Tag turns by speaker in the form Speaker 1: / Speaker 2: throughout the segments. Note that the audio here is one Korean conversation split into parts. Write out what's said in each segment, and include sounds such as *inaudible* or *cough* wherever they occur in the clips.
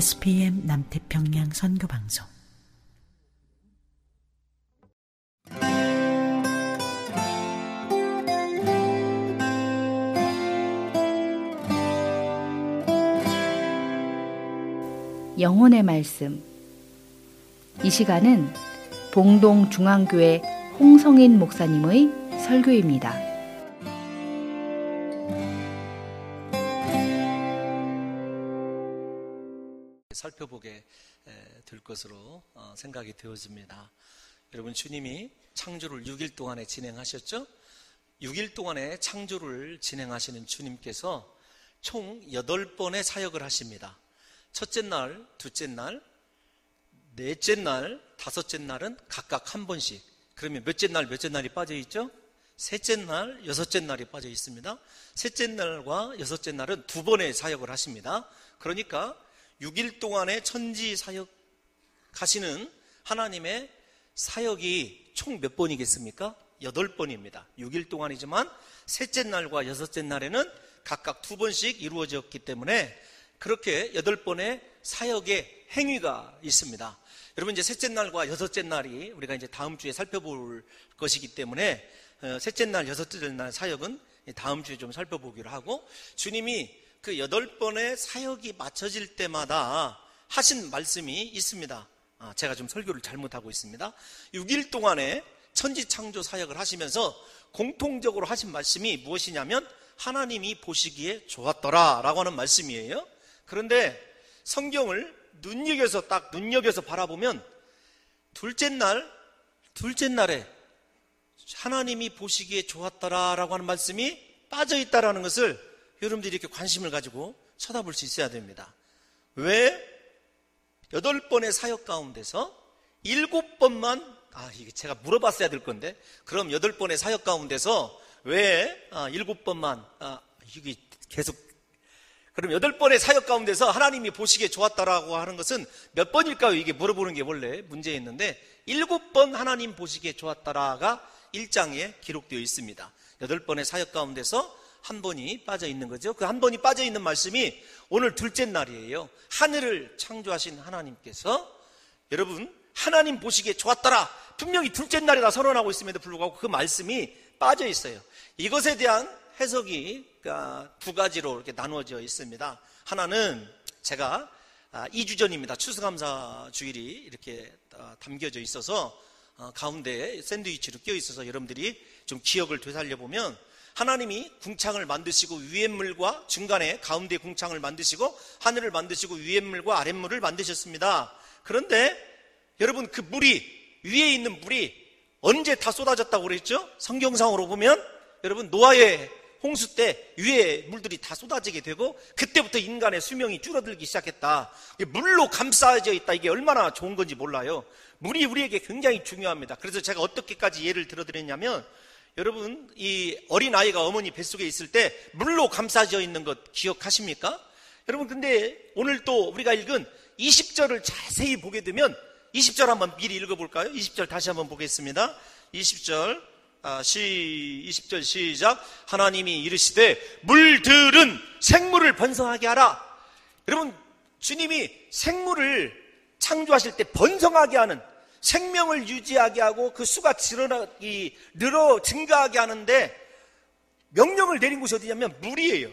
Speaker 1: SPM 남태평양 선교방송
Speaker 2: 영혼의 말씀 이 시간은 봉동 중앙교회 홍성인 목사님의 설교입니다.
Speaker 3: 살펴보게 될 것으로 어, 생각이 되어집니다. 여러분 주님이 창조를 6일 동안에 진행하셨죠? 6일 동안에 창조를 진행하시는 주님께서 총 8번의 사역을 하십니다. 첫째 날, 둘째 날, 넷째 날, 다섯째 날은 각각 한 번씩. 그러면 몇째 날, 몇째 날이 빠져 있죠? 셋째 날, 여섯째 날이 빠져 있습니다. 셋째 날과 여섯째 날은 두 번의 사역을 하십니다. 그러니까 6일 동안의 천지 사역 가시는 하나님의 사역이 총 몇 번이겠습니까? 8번입니다. 6일 동안이지만 셋째 날과 여섯째 날에는 각각 두 번씩 이루어졌기 때문에 그렇게 8번의 사역의 행위가 있습니다. 여러분 이제 셋째 날과 여섯째 날이 우리가 이제 다음 주에 살펴볼 것이기 때문에 어, 셋째 날, 여섯째 날 사역은 다음 주에 좀 살펴보기로 하고 주님이 그 여덟 번의 사역이 맞춰질 때마다 하신 말씀이 있습니다. 아, 제가 좀 설교를 잘못하고 있습니다. 6일 동안에 천지 창조 사역을 하시면서 공통적으로 하신 말씀이 무엇이냐면 하나님이 보시기에 좋았더라 라고 하는 말씀이에요. 그런데 성경을 눈여겨서 딱 눈여겨서 바라보면 둘째 날, 둘째 날에 하나님이 보시기에 좋았더라 라고 하는 말씀이 빠져 있다라는 것을 여러분들이 이렇게 관심을 가지고 쳐다볼 수 있어야 됩니다. 왜 여덟 번의 사역 가운데서 일곱 번만 아 이게 제가 물어봤어야 될 건데 그럼 여덟 번의 사역 가운데서 왜 아, 일곱 번만 아 이게 계속 그럼 여덟 번의 사역 가운데서 하나님이 보시기에 좋았다라고 하는 것은 몇 번일까요? 이게 물어보는 게 원래 문제였는데 일곱 번 하나님 보시기에 좋았다라가 1장에 기록되어 있습니다. 여덟 번의 사역 가운데서 한 번이 빠져 있는 거죠. 그 한 번이 빠져 있는 말씀이 오늘 둘째 날이에요. 하늘을 창조하신 하나님께서 여러분 하나님 보시기에 좋았더라. 분명히 둘째 날이라 선언하고 있음에도 불구하고 그 말씀이 빠져 있어요. 이것에 대한 해석이 그러니까 두 가지로 이렇게 나누어져 있습니다. 하나는 제가 2주 아, 전입니다. 추수감사 주일이 이렇게 아, 담겨져 있어서 어, 가운데 샌드위치로 끼어 있어서 여러분들이 좀 기억을 되살려 보면 하나님이 궁창을 만드시고 위에 물과 중간에 가운데 궁창을 만드시고 하늘을 만드시고 위에 물과 아랫물을 만드셨습니다. 그런데 여러분 그 물이 위에 있는 물이 언제 다 쏟아졌다고 그랬죠? 성경상으로 보면 여러분 노아의 홍수 때 위에 물들이 다 쏟아지게 되고 그때부터 인간의 수명이 줄어들기 시작했다. 물로 감싸져 있다. 이게 얼마나 좋은 건지 몰라요. 물이 우리에게 굉장히 중요합니다. 그래서 제가 어떻게까지 예를 들어드렸냐면 여러분, 이 어린 아이가 어머니 뱃속에 있을 때 물로 감싸져 있는 것 기억하십니까? 여러분, 근데 오늘 또 우리가 읽은 20절을 자세히 보게 되면 20절 한번 미리 읽어볼까요? 20절 다시 한번 보겠습니다. 20절, 아, 시, 20절 시작. 하나님이 이르시되 물들은 생물을 번성하게 하라. 여러분, 주님이 생물을 창조하실 때 번성하게 하는 생명을 유지하게 하고 그 수가 늘어나기, 늘어 증가하게 하는데 명령을 내린 곳이 어디냐면 물이에요.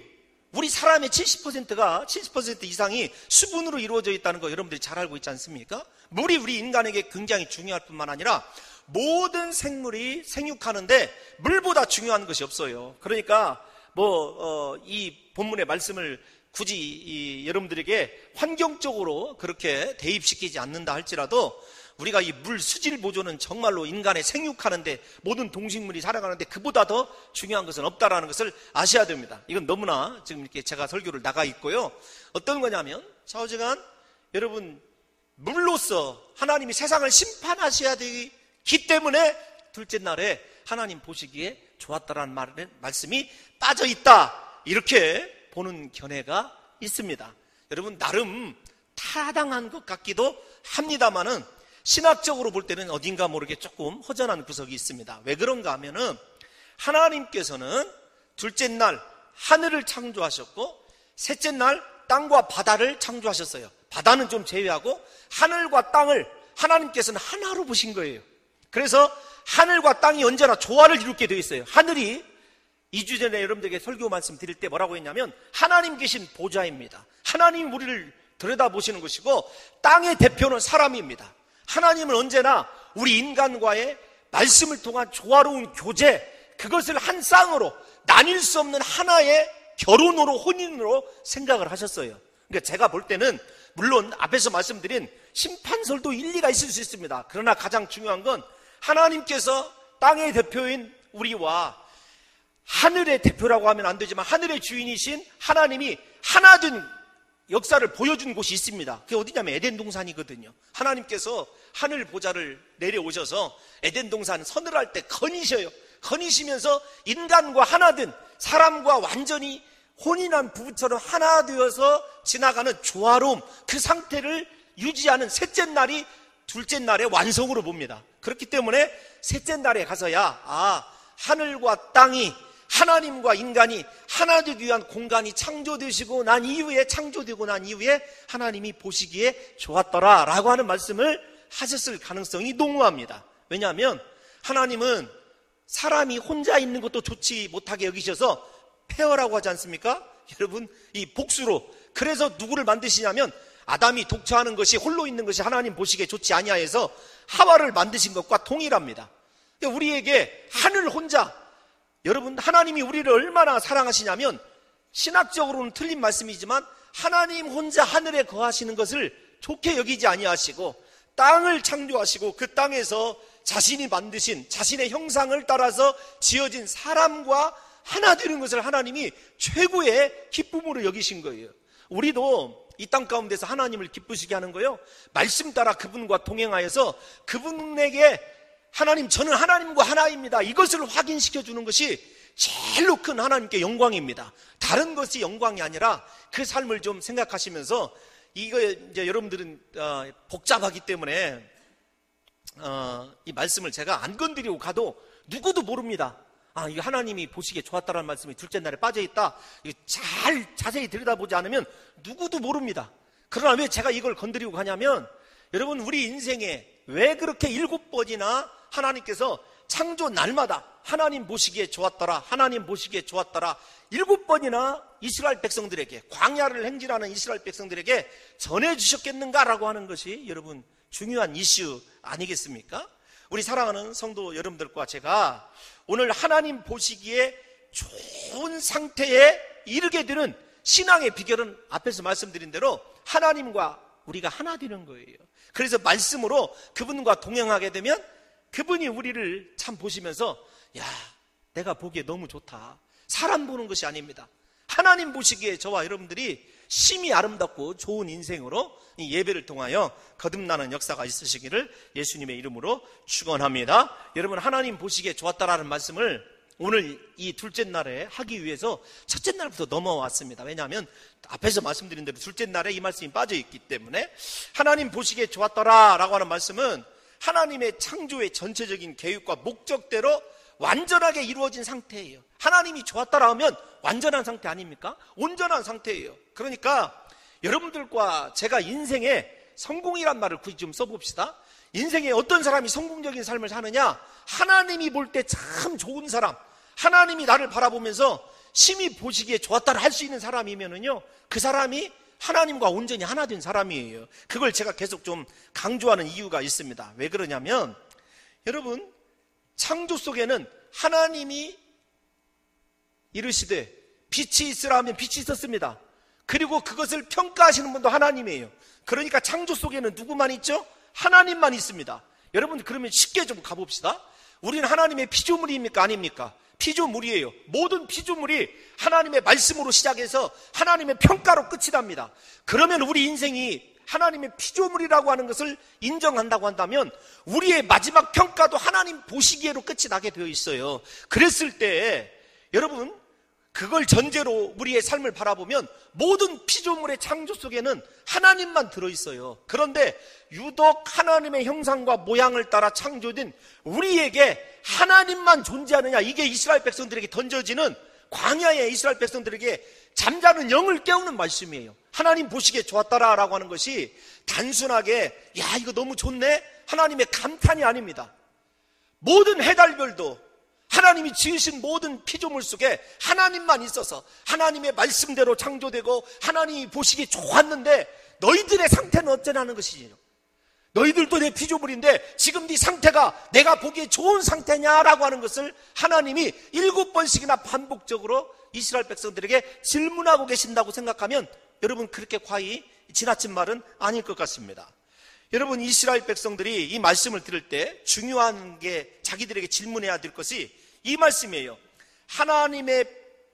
Speaker 3: 우리 사람의 70%가 70% 이상이 수분으로 이루어져 있다는 거 여러분들이 잘 알고 있지 않습니까? 물이 우리 인간에게 굉장히 중요할 뿐만 아니라 모든 생물이 생육하는데 물보다 중요한 것이 없어요. 그러니까 뭐이 본문의 말씀을 굳이 여러분들에게 환경적으로 그렇게 대입시키지 않는다 할지라도 우리가 이 물 수질 보존은 정말로 인간의 생육하는데 모든 동식물이 살아가는데 그보다 더 중요한 것은 없다라는 것을 아셔야 됩니다. 이건 너무나 지금 이렇게 제가 설교를 나가 있고요. 어떤 거냐면 좌우지간 여러분 물로서 하나님이 세상을 심판하셔야 되기 때문에 둘째 날에 하나님 보시기에 좋았다라는 말, 말씀이 빠져 있다. 이렇게 보는 견해가 있습니다. 여러분 나름 타당한 것 같기도 합니다만은 신학적으로 볼 때는 어딘가 모르게 조금 허전한 구석이 있습니다. 왜 그런가 하면은 하나님께서는 둘째 날 하늘을 창조하셨고 셋째 날 땅과 바다를 창조하셨어요. 바다는 좀 제외하고 하늘과 땅을 하나님께서는 하나로 보신 거예요. 그래서 하늘과 땅이 언제나 조화를 이루게 되어 있어요. 하늘이 2주 전에 여러분들에게 설교 말씀 드릴 때 뭐라고 했냐면 하나님 계신 보좌입니다. 하나님 우리를 들여다보시는 것이고 땅의 대표는 사람입니다. 하나님은 언제나 우리 인간과의 말씀을 통한 조화로운 교제, 그것을 한 쌍으로 나뉠 수 없는 하나의 결혼으로, 혼인으로 생각을 하셨어요. 그러니까 제가 볼 때는 물론 앞에서 말씀드린 심판설도 일리가 있을 수 있습니다. 그러나 가장 중요한 건 하나님께서 땅의 대표인 우리와 하늘의 대표라고 하면 안 되지만 하늘의 주인이신 하나님이 하나 된 역사를 보여준 곳이 있습니다. 그게 어디냐면 에덴 동산이거든요. 하나님께서 하늘 보좌를 내려오셔서 에덴 동산 서늘할 때 거니셔요. 거니시면서 인간과 하나된 사람과 완전히 혼인한 부부처럼 하나 되어서 지나가는 조화로움 그 상태를 유지하는 셋째 날이 둘째 날의 완성으로 봅니다. 그렇기 때문에 셋째 날에 가서야 아 하늘과 땅이 하나님과 인간이 하나 되기 위한 공간이 창조되시고 난 이후에 창조되고 난 이후에 하나님이 보시기에 좋았더라 라고 하는 말씀을 하셨을 가능성이 농후합니다. 왜냐하면 하나님은 사람이 혼자 있는 것도 좋지 못하게 여기셔서 페어라고 하지 않습니까? *laughs* 여러분 이 복수로 그래서 누구를 만드시냐면 아담이 독처하는 것이 홀로 있는 것이 하나님 보시기에 좋지 아니하여서 하와를 만드신 것과 동일합니다. 우리에게 하늘 혼자 여러분 하나님이 우리를 얼마나 사랑하시냐면 신학적으로는 틀린 말씀이지만 하나님 혼자 하늘에 거하시는 것을 좋게 여기지 아니하시고 땅을 창조하시고 그 땅에서 자신이 만드신 자신의 형상을 따라서 지어진 사람과 하나 되는 것을 하나님이 최고의 기쁨으로 여기신 거예요. 우리도 이 땅 가운데서 하나님을 기쁘시게 하는 거요. 말씀 따라 그분과 동행하여서 그분에게 하나님, 저는 하나님과 하나입니다. 이것을 확인시켜 주는 것이 제일로 큰 하나님께 영광입니다. 다른 것이 영광이 아니라 그 삶을 좀 생각하시면서 이거 이제 여러분들은 어, 복잡하기 때문에 어, 이 말씀을 제가 안 건드리고 가도 누구도 모릅니다. 아, 이 하나님이 보시기에 좋았다라는 말씀이 둘째 날에 빠져 있다. 잘 자세히 들여다보지 않으면 누구도 모릅니다. 그러나 왜 제가 이걸 건드리고 가냐면 여러분 우리 인생에 왜 그렇게 일곱 번이나 하나님께서 창조 날마다 하나님 보시기에 좋았더라, 하나님 보시기에 좋았더라, 일곱 번이나 이스라엘 백성들에게, 광야를 행진하는 이스라엘 백성들에게 전해주셨겠는가라고 하는 것이 여러분 중요한 이슈 아니겠습니까? 우리 사랑하는 성도 여러분들과 제가 오늘 하나님 보시기에 좋은 상태에 이르게 되는 신앙의 비결은 앞에서 말씀드린 대로 하나님과 우리가 하나 되는 거예요. 그래서 말씀으로 그분과 동행하게 되면 그분이 우리를 참 보시면서 야 내가 보기에 너무 좋다. 사람 보는 것이 아닙니다. 하나님 보시기에 저와 여러분들이 심히 아름답고 좋은 인생으로 이 예배를 통하여 거듭나는 역사가 있으시기를 예수님의 이름으로 축원합니다. 여러분 하나님 보시기에 좋았다라는 말씀을 오늘 이 둘째 날에 하기 위해서 첫째 날부터 넘어왔습니다. 왜냐하면 앞에서 말씀드린 대로 둘째 날에 이 말씀이 빠져 있기 때문에 하나님 보시기에 좋았더라라고 하는 말씀은 하나님의 창조의 전체적인 계획과 목적대로 완전하게 이루어진 상태예요. 하나님이 좋았다라 하면 완전한 상태 아닙니까? 온전한 상태예요. 그러니까 여러분들과 제가 인생에 성공이란 말을 굳이 좀 써봅시다. 인생에 어떤 사람이 성공적인 삶을 사느냐? 하나님이 볼 때 참 좋은 사람, 하나님이 나를 바라보면서 심히 보시기에 좋았다를 할 수 있는 사람이면은요, 그 사람이 하나님과 온전히 하나 된 사람이에요. 그걸 제가 계속 좀 강조하는 이유가 있습니다. 왜 그러냐면, 여러분, 창조 속에는 하나님이 이르시되 빛이 있으라 하면 빛이 있었습니다. 그리고 그것을 평가하시는 분도 하나님이에요. 그러니까 창조 속에는 누구만 있죠? 하나님만 있습니다. 여러분 그러면 쉽게 좀 가봅시다. 우리는 하나님의 피조물입니까? 아닙니까? 피조물이에요. 모든 피조물이 하나님의 말씀으로 시작해서 하나님의 평가로 끝이 납니다. 그러면 우리 인생이 하나님의 피조물이라고 하는 것을 인정한다고 한다면 우리의 마지막 평가도 하나님 보시기에로 끝이 나게 되어 있어요. 그랬을 때 여러분 그걸 전제로 우리의 삶을 바라보면 모든 피조물의 창조 속에는 하나님만 들어있어요. 그런데 유독 하나님의 형상과 모양을 따라 창조된 우리에게 하나님만 존재하느냐 이게 이스라엘 백성들에게 던져지는 광야의 이스라엘 백성들에게 잠자는 영을 깨우는 말씀이에요. 하나님 보시기에 좋았다라고 하는 것이 단순하게 야 이거 너무 좋네 하나님의 감탄이 아닙니다. 모든 해달별도 하나님이 지으신 모든 피조물 속에 하나님만 있어서 하나님의 말씀대로 창조되고 하나님이 보시기에 좋았는데 너희들의 상태는 어쩌냐는 것이지요. 너희들도 내 피조물인데 지금 네 상태가 내가 보기에 좋은 상태냐라고 하는 것을 하나님이 일곱 번씩이나 반복적으로 이스라엘 백성들에게 질문하고 계신다고 생각하면 여러분 그렇게 과히 지나친 말은 아닐 것 같습니다. 여러분 이스라엘 백성들이 이 말씀을 들을 때 중요한 게 자기들에게 질문해야 될 것이 이 말씀이에요. 하나님의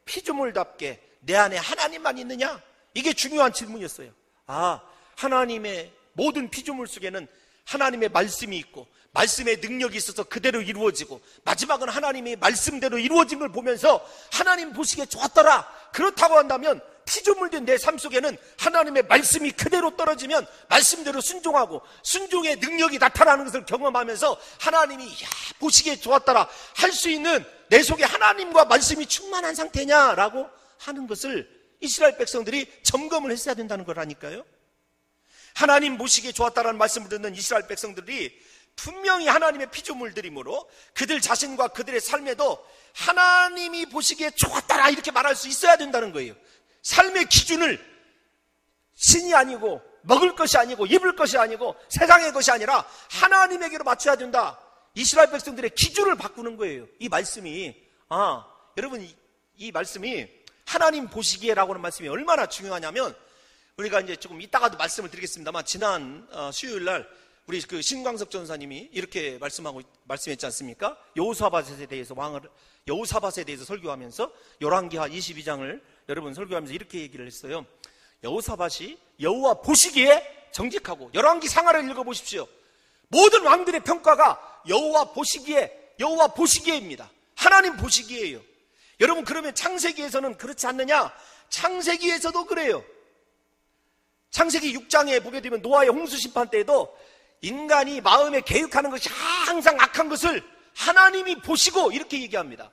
Speaker 3: 피조물답게 내 안에 하나님만 있느냐? 이게 중요한 질문이었어요. 아, 하나님의 모든 피조물 속에는 하나님의 말씀이 있고 말씀의 능력이 있어서 그대로 이루어지고 마지막은 하나님의 말씀대로 이루어진 걸 보면서 하나님 보시기에 좋았더라. 그렇다고 한다면 피조물 된 내 삶 속에는 하나님의 말씀이 그대로 떨어지면 말씀대로 순종하고 순종의 능력이 나타나는 것을 경험하면서 하나님이 야 보시기에 좋았더라 할 수 있는 내 속에 하나님과 말씀이 충만한 상태냐라고 하는 것을 이스라엘 백성들이 점검을 했어야 된다는 거라니까요. 하나님 보시기에 좋았다라는 말씀을 듣는 이스라엘 백성들이 분명히 하나님의 피조물들이므로 그들 자신과 그들의 삶에도 하나님이 보시기에 좋았다라 이렇게 말할 수 있어야 된다는 거예요. 삶의 기준을 신이 아니고 먹을 것이 아니고 입을 것이 아니고 세상의 것이 아니라 하나님에게로 맞춰야 된다. 이스라엘 백성들의 기준을 바꾸는 거예요. 이 말씀이 아 여러분 이, 이 말씀이 하나님 보시기에라고 하는 말씀이 얼마나 중요하냐면 우리가 이제 조금 이따가도 말씀을 드리겠습니다만 지난 어, 수요일 날 우리 그 신광석 전사님이 이렇게 말씀하고 말씀했지 않습니까? 여호사밧에 대해서 왕을 여호사밧에 대해서 설교하면서 열왕기하 22장을 여러분 설교하면서 이렇게 얘기를 했어요. 여호사밧이 여호와 보시기에 정직하고 열왕기 상하를 읽어 보십시오. 모든 왕들의 평가가 여호와 보시기에 여호와 보시기에입니다. 하나님 보시기에요. 여러분 그러면 창세기에서는 그렇지 않느냐? 창세기에서도 그래요. 창세기 6장에 보게 되면 노아의 홍수 심판 때에도 인간이 마음에 계획하는 것이 항상 악한 것을 하나님이 보시고 이렇게 얘기합니다.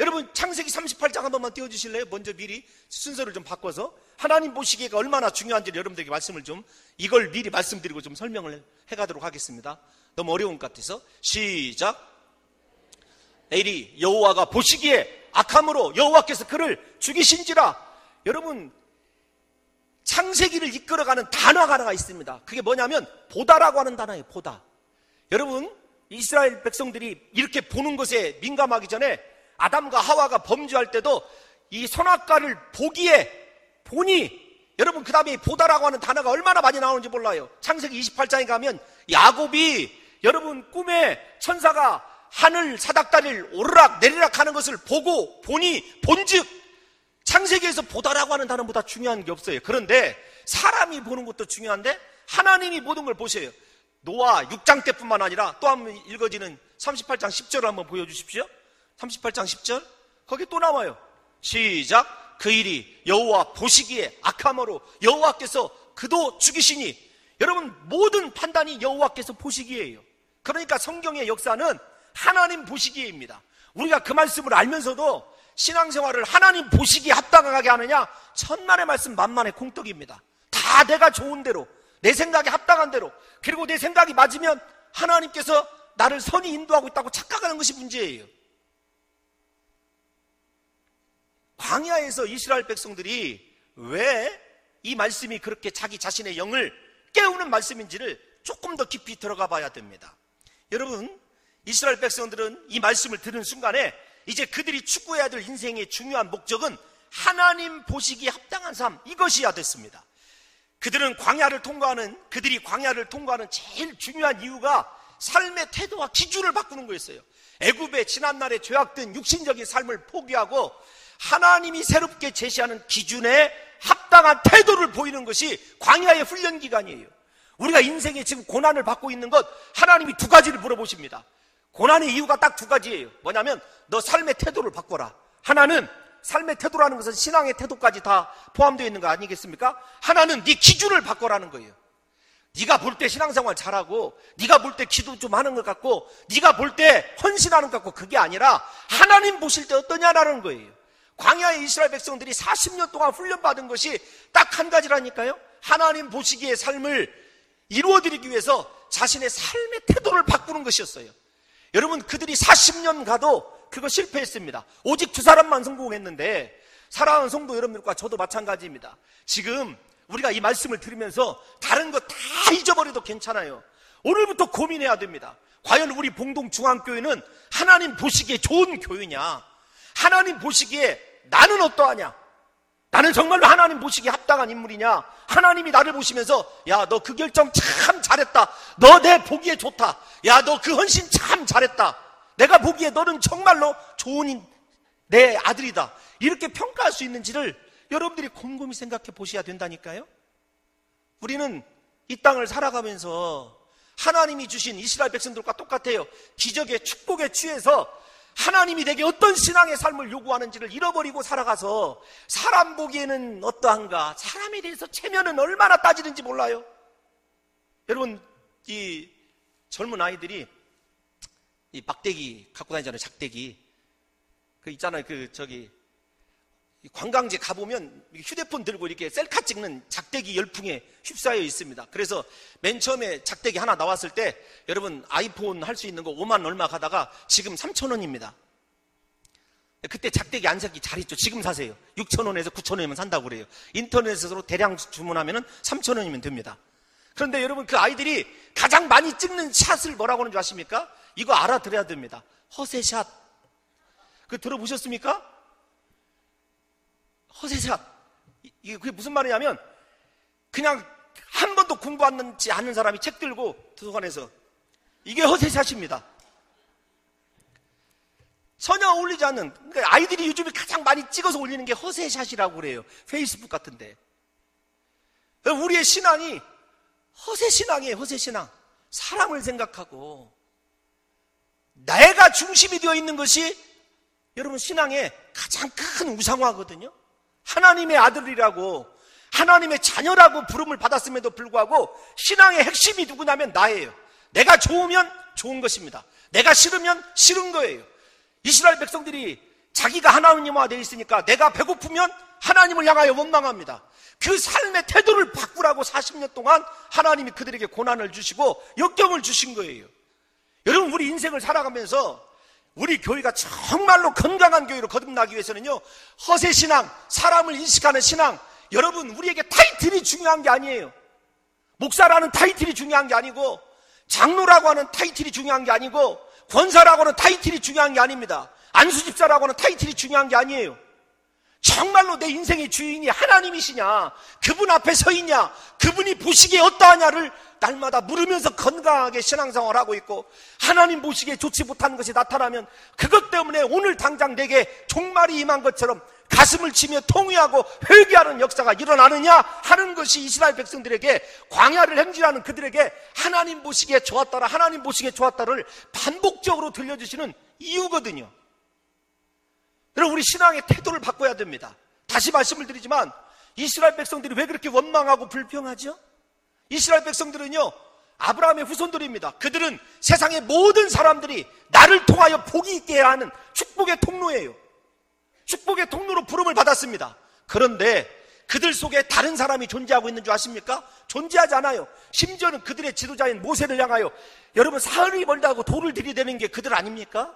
Speaker 3: 여러분 창세기 38장 한 번만 띄워주실래요? 먼저 미리 순서를 좀 바꿔서 하나님 보시기가 얼마나 중요한지 여러분들에게 말씀을 좀 이걸 미리 말씀드리고 좀 설명을 해가도록 하겠습니다. 너무 어려운 것 같아서 시작. 에리 여호와가 보시기에 악함으로 여호와께서 그를 죽이신지라. 여러분 창세기를 이끌어가는 단어가 하나가 있습니다. 그게 뭐냐면 보다라고 하는 단어예요. 보다. 여러분 이스라엘 백성들이 이렇게 보는 것에 민감하기 전에 아담과 하와가 범죄할 때도 이 선악과를 보기에 보니 여러분 그 다음에 보다라고 하는 단어가 얼마나 많이 나오는지 몰라요. 창세기 28장에 가면 야곱이 여러분 꿈에 천사가 하늘 사닥다리를 오르락 내리락 하는 것을 보고 보니 본즉 창세기에서 보다라고 하는 단어보다 중요한 게 없어요. 그런데 사람이 보는 것도 중요한데 하나님이 모든 걸 보세요. 노아 6장 때뿐만 아니라 또 한 번 읽어지는 38장 10절을 한번 보여주십시오. 38장 10절 거기 또 나와요. 시작. 그 일이 여호와 보시기에 악함으로 여호와께서 그도 죽이시니 여러분 모든 판단이 여호와께서 보시기에요. 그러니까 성경의 역사는 하나님 보시기에입니다. 우리가 그 말씀을 알면서도 신앙생활을 하나님 보시기에 합당하게 하느냐? 천만의 말씀 만만의 콩떡입니다. 다 내가 좋은 대로 내 생각에 합당한 대로 그리고 내 생각이 맞으면 하나님께서 나를 선이 인도하고 있다고 착각하는 것이 문제예요. 광야에서 이스라엘 백성들이 왜 이 말씀이 그렇게 자기 자신의 영을 깨우는 말씀인지를 조금 더 깊이 들어가 봐야 됩니다. 여러분, 이스라엘 백성들은 이 말씀을 들은 순간에 이제 그들이 추구해야 될 인생의 중요한 목적은 하나님 보시기에 합당한 삶, 이것이야 됐습니다. 그들은 광야를 통과하는, 그들이 광야를 통과하는 제일 중요한 이유가 삶의 태도와 기준을 바꾸는 거였어요. 애굽의 지난날에 죄악된 육신적인 삶을 포기하고 하나님이 새롭게 제시하는 기준에 합당한 태도를 보이는 것이 광야의 훈련 기간이에요. 우리가 인생에 지금 고난을 받고 있는 것 하나님이 두 가지를 물어보십니다. 고난의 이유가 딱 두 가지예요. 뭐냐면 너 삶의 태도를 바꿔라. 하나는 삶의 태도라는 것은 신앙의 태도까지 다 포함되어 있는 거 아니겠습니까? 하나는 네 기준을 바꿔라는 거예요. 네가 볼 때 신앙생활 잘하고 네가 볼 때 기도 좀 하는 것 같고 네가 볼 때 헌신하는 것 같고 그게 아니라 하나님 보실 때 어떠냐라는 거예요. 광야의 이스라엘 백성들이 40년 동안 훈련받은 것이 딱 한 가지라니까요. 하나님 보시기에 삶을 이루어드리기 위해서 자신의 삶의 태도를 바꾸는 것이었어요. 여러분 그들이 40년 가도 그거 실패했습니다. 오직 두 사람만 성공했는데 사랑하는 성도 여러분들과 저도 마찬가지입니다. 지금 우리가 이 말씀을 들으면서 다른 거 다 잊어버려도 괜찮아요. 오늘부터 고민해야 됩니다. 과연 우리 봉동 중앙교회는 하나님 보시기에 좋은 교회냐? 하나님 보시기에 나는 어떠하냐? 나는 정말로 하나님 보시기에 합당한 인물이냐? 하나님이 나를 보시면서 야 너 그 결정 참 잘했다. 너 내 보기에 좋다. 야 너 그 헌신 참 잘했다. 내가 보기에 너는 정말로 좋은 내 아들이다. 이렇게 평가할 수 있는지를 여러분들이 곰곰이 생각해 보셔야 된다니까요. 우리는 이 땅을 살아가면서 하나님이 주신 이스라엘 백성들과 똑같아요. 기적의 축복에 취해서 하나님이 내게 어떤 신앙의 삶을 요구하는지를 잃어버리고 살아가서 사람 보기에는 어떠한가, 사람에 대해서 체면은 얼마나 따지는지 몰라요. 여러분, 이 젊은 아이들이 이 막대기 갖고 다니잖아요, 작대기. 그 있잖아요, 그 저기 관광지 가보면 휴대폰 들고 이렇게 셀카 찍는 작대기 열풍에 휩싸여 있습니다. 그래서 맨 처음에 작대기 하나 나왔을 때 여러분 아이폰 할 수 있는 거 5만 얼마 가다가 지금 3천 원입니다. 그때 작대기 안 사기 잘했죠. 지금 사세요. 6천 원에서 9천 원이면 산다고 그래요. 인터넷으로 대량 주문하면 3천 원이면 됩니다. 그런데 여러분 그 아이들이 가장 많이 찍는 샷을 뭐라고 하는 줄 아십니까? 이거 알아들어야 됩니다. 허세샷. 그 들어보셨습니까? 허세샷. 이게 그게 무슨 말이냐면 그냥 한 번도 공부하지 않는 사람이 책 들고 도서관에서 이게 허세샷입니다. 전혀 어울리지 않는 그러니까 아이들이 요즘에 가장 많이 찍어서 올리는 게 허세샷이라고 그래요. 페이스북 같은데. 우리의 신앙이 허세 신앙이에요. 허세 신앙. 사람을 생각하고 내가 중심이 되어 있는 것이 여러분 신앙의 가장 큰 우상화거든요. 하나님의 아들이라고 하나님의 자녀라고 부름을 받았음에도 불구하고 신앙의 핵심이 누구냐면 나예요. 내가 좋으면 좋은 것입니다. 내가 싫으면 싫은 거예요. 이스라엘 백성들이 자기가 하나님화 되어 있으니까 내가 배고프면 하나님을 향하여 원망합니다. 그 삶의 태도를 바꾸라고 40년 동안 하나님이 그들에게 고난을 주시고 역경을 주신 거예요. 여러분 우리 인생을 살아가면서 우리 교회가 정말로 건강한 교회로 거듭나기 위해서는요, 허세 신앙, 사람을 인식하는 신앙, 여러분, 우리에게 타이틀이 중요한 게 아니에요. 목사라는 타이틀이 중요한 게 아니고, 장로라고 하는 타이틀이 중요한 게 아니고, 권사라고 하는 타이틀이 중요한 게 아닙니다. 안수집사라고 하는 타이틀이 중요한 게 아니에요. 정말로 내 인생의 주인이 하나님이시냐, 그분 앞에 서 있냐, 그분이 보시기에 어떠하냐를 날마다 물으면서 건강하게 신앙생활을 하고 있고 하나님 보시기에 좋지 못한 것이 나타나면 그것 때문에 오늘 당장 내게 종말이 임한 것처럼 가슴을 치며 통회하고 회개하는 역사가 일어나느냐 하는 것이 이스라엘 백성들에게 광야를 행진하는 그들에게 하나님 보시기에 좋았다라 하나님 보시기에 좋았다를 반복적으로 들려주시는 이유거든요. 여러분 우리 신앙의 태도를 바꿔야 됩니다. 다시 말씀을 드리지만 이스라엘 백성들이 왜 그렇게 원망하고 불평하죠? 이스라엘 백성들은요, 아브라함의 후손들입니다. 그들은 세상의 모든 사람들이 나를 통하여 복이 있게 하는 축복의 통로예요. 축복의 통로로 부름을 받았습니다. 그런데 그들 속에 다른 사람이 존재하고 있는 줄 아십니까? 존재하지 않아요. 심지어는 그들의 지도자인 모세를 향하여 여러분 사흘이 멀다고 돌을 들이대는 게 그들 아닙니까?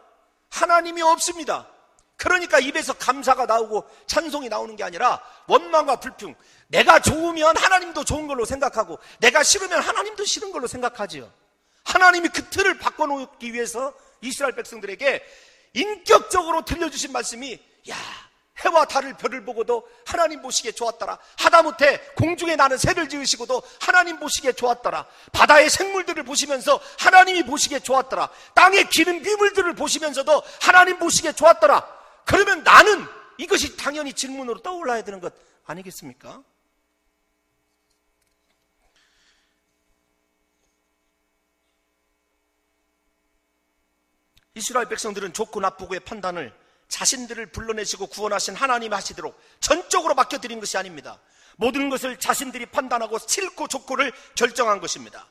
Speaker 3: 하나님이 없습니다. 그러니까 입에서 감사가 나오고 찬송이 나오는 게 아니라 원망과 불평. 내가 좋으면 하나님도 좋은 걸로 생각하고 내가 싫으면 하나님도 싫은 걸로 생각하지요. 하나님이 그 틀을 바꿔놓기 위해서 이스라엘 백성들에게 인격적으로 들려주신 말씀이 야 해와 달을 별을 보고도 하나님 보시기에 좋았더라. 하다못해 공중에 나는 새를 지으시고도 하나님 보시기에 좋았더라. 바다의 생물들을 보시면서 하나님이 보시기에 좋았더라. 땅에 기는 비물들을 보시면서도 하나님 보시기에 좋았더라. 그러면 나는 이것이 당연히 질문으로 떠올라야 되는 것 아니겠습니까? 이스라엘 백성들은 좋고 나쁘고의 판단을 자신들을 불러내시고 구원하신 하나님 하시도록 전적으로 맡겨드린 것이 아닙니다. 모든 것을 자신들이 판단하고 싫고 좋고를 결정한 것입니다.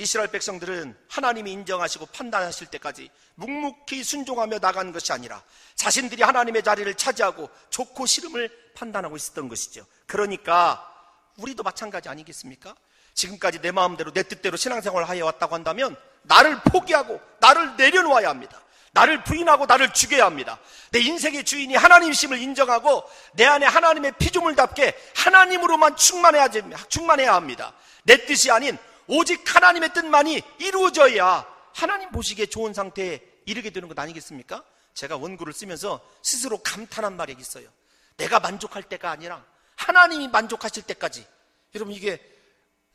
Speaker 3: 이스라엘 백성들은 하나님이 인정하시고 판단하실 때까지 묵묵히 순종하며 나간 것이 아니라 자신들이 하나님의 자리를 차지하고 좋고 싫음을 판단하고 있었던 것이죠. 그러니까 우리도 마찬가지 아니겠습니까? 지금까지 내 마음대로 내 뜻대로 신앙생활을 하여 왔다고 한다면 나를 포기하고 나를 내려놓아야 합니다. 나를 부인하고 나를 죽여야 합니다. 내 인생의 주인이 하나님심을 인정하고 내 안에 하나님의 피조물답게 하나님으로만 충만해야, 충만해야 합니다. 내 뜻이 아닌 오직 하나님의 뜻만이 이루어져야 하나님 보시기에 좋은 상태에 이르게 되는 것 아니겠습니까? 제가 원고를 쓰면서 스스로 감탄한 말이 있어요. 내가 만족할 때가 아니라 하나님이 만족하실 때까지. 여러분 이게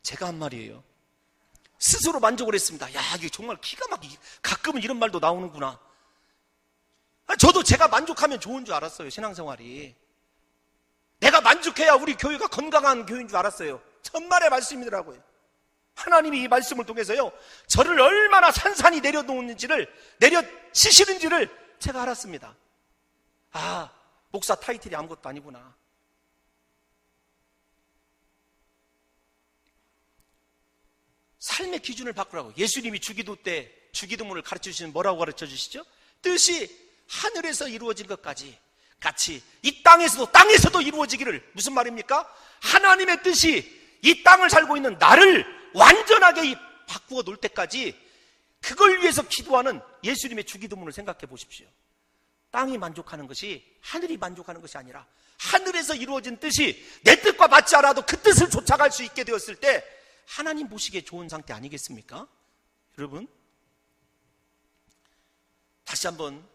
Speaker 3: 제가 한 말이에요. 스스로 만족을 했습니다. 야, 이게 정말 기가 막히게 가끔은 이런 말도 나오는구나. 저도 제가 만족하면 좋은 줄 알았어요. 신앙생활이. 내가 만족해야 우리 교회가 건강한 교회인 줄 알았어요. 천만의 말씀이더라고요. 하나님이 이 말씀을 통해서요. 저를 얼마나 산산이 내려놓는지를 내려치시는지를 제가 알았습니다. 아, 목사 타이틀이 아무것도 아니구나. 삶의 기준을 바꾸라고. 예수님이 주기도 때 주기도문을 가르쳐 주시는 뭐라고 가르쳐 주시죠? 뜻이 하늘에서 이루어진 것까지 같이 이 땅에서도 땅에서도 이루어지기를 무슨 말입니까? 하나님의 뜻이 이 땅을 살고 있는 나를 완전하게 바꾸어 놓을 때까지 그걸 위해서 기도하는 예수님의 주기도문을 생각해 보십시오. 땅이 만족하는 것이 하늘이 만족하는 것이 아니라 하늘에서 이루어진 뜻이 내 뜻과 맞지 않아도 그 뜻을 쫓아갈 수 있게 되었을 때 하나님 보시기에 좋은 상태 아니겠습니까? 여러분 다시 한번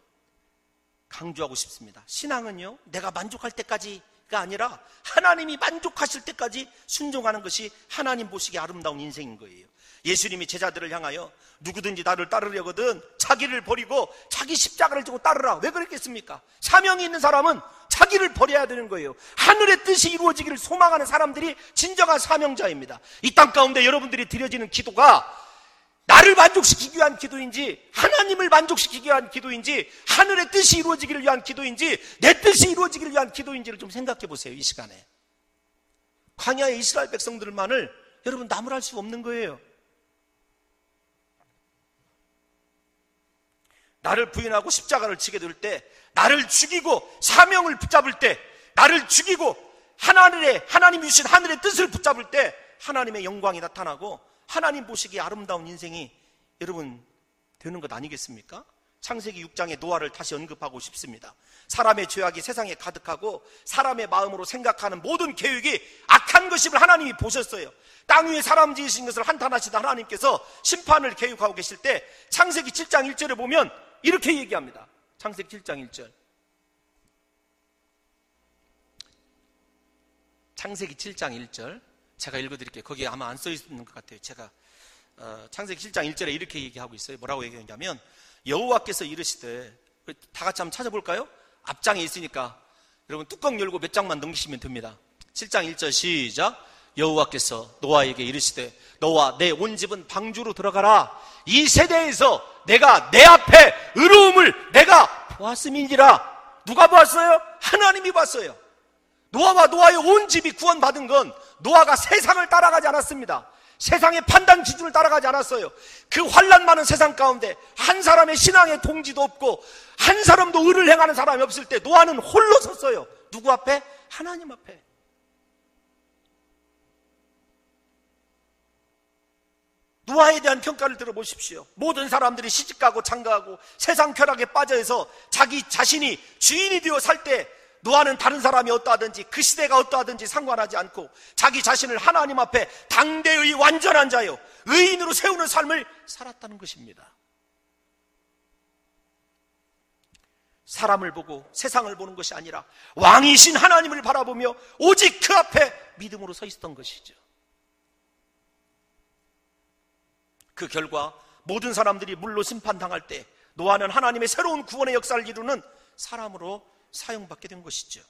Speaker 3: 강조하고 싶습니다. 신앙은요, 내가 만족할 때까지 가 아니라 하나님이 만족하실 때까지 순종하는 것이 하나님 보시기에 아름다운 인생인 거예요. 예수님이 제자들을 향하여 누구든지 나를 따르려거든 자기를 버리고 자기 십자가를 지고 따르라. 왜 그랬겠습니까? 사명이 있는 사람은 자기를 버려야 되는 거예요. 하늘의 뜻이 이루어지기를 소망하는 사람들이 진정한 사명자입니다. 이 땅 가운데 여러분들이 드려지는 기도가 나를 만족시키기 위한 기도인지 하나님을 만족시키기 위한 기도인지 하늘의 뜻이 이루어지기를 위한 기도인지 내 뜻이 이루어지기를 위한 기도인지를 좀 생각해 보세요 이 시간에. 광야의 이스라엘 백성들만을 여러분 나무랄 수 없는 거예요. 나를 부인하고 십자가를 지게 될 때 나를 죽이고 사명을 붙잡을 때 나를 죽이고 하나님의 하나님이 주신 하늘의 뜻을 붙잡을 때 하나님의 영광이 나타나고 하나님 보시기에 아름다운 인생이 여러분 되는 것 아니겠습니까? 창세기 6장의 노아를 다시 언급하고 싶습니다. 사람의 죄악이 세상에 가득하고 사람의 마음으로 생각하는 모든 계획이 악한 것임을 하나님이 보셨어요. 땅 위에 사람 지으신 것을 한탄하시다 하나님께서 심판을 계획하고 계실 때 창세기 7장 1절에 보면 이렇게 얘기합니다. 창세기 7장 1절. 창세기 7장 1절. 제가 읽어드릴게요. 거기에 아마 안 써 있는 것 같아요. 제가 어, 창세기 7장 1절에 이렇게 얘기하고 있어요. 뭐라고 얘기하냐면 여호와께서 이르시되 다 같이 한번 찾아볼까요? 앞장에 있으니까 여러분 뚜껑 열고 몇 장만 넘기시면 됩니다. 7장 1절 시작. 여호와께서 노아에게 이르시되 너와 내 온 집은 방주로 들어가라. 이 세대에서 내가 내 앞에 의로움을 내가 보았음이니라. 누가 보았어요? 하나님이 봤어요. 노아와 노아의 온 집이 구원받은 건 노아가 세상을 따라가지 않았습니다. 세상의 판단 기준을 따라가지 않았어요. 그 환란 많은 세상 가운데 한 사람의 신앙의 동지도 없고 한 사람도 의를 행하는 사람이 없을 때 노아는 홀로 섰어요. 누구 앞에? 하나님 앞에. 노아에 대한 평가를 들어보십시오. 모든 사람들이 시집가고 장가하고 세상 쾌락에 빠져서 자기 자신이 주인이 되어 살 때 노아는 다른 사람이 어떠하든지 그 시대가 어떠하든지 상관하지 않고 자기 자신을 하나님 앞에 당대의 완전한 자요 의인으로 세우는 삶을 살았다는 것입니다. 사람을 보고 세상을 보는 것이 아니라 왕이신 하나님을 바라보며 오직 그 앞에 믿음으로 서 있었던 것이죠. 그 결과 모든 사람들이 물로 심판당할 때 노아는 하나님의 새로운 구원의 역사를 이루는 사람으로 사용받게 된 것이죠.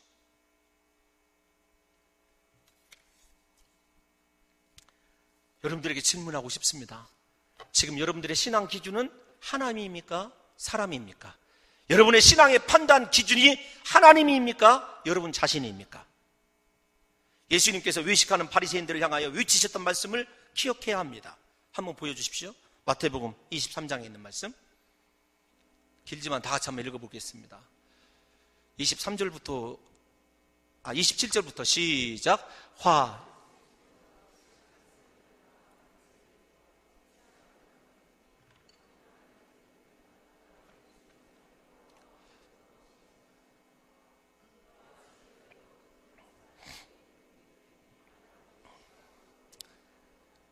Speaker 3: 여러분들에게 질문하고 싶습니다. 지금 여러분들의 신앙 기준은 하나님입니까? 사람입니까? 여러분의 신앙의 판단 기준이 하나님입니까? 여러분 자신입니까? 예수님께서 외식하는 바리새인들을 향하여 외치셨던 말씀을 기억해야 합니다. 한번 보여주십시오. 마태복음 23장에 있는 말씀. 길지만 다 같이 한번 읽어보겠습니다. 23절부터, 아, 27절부터 시작. 화,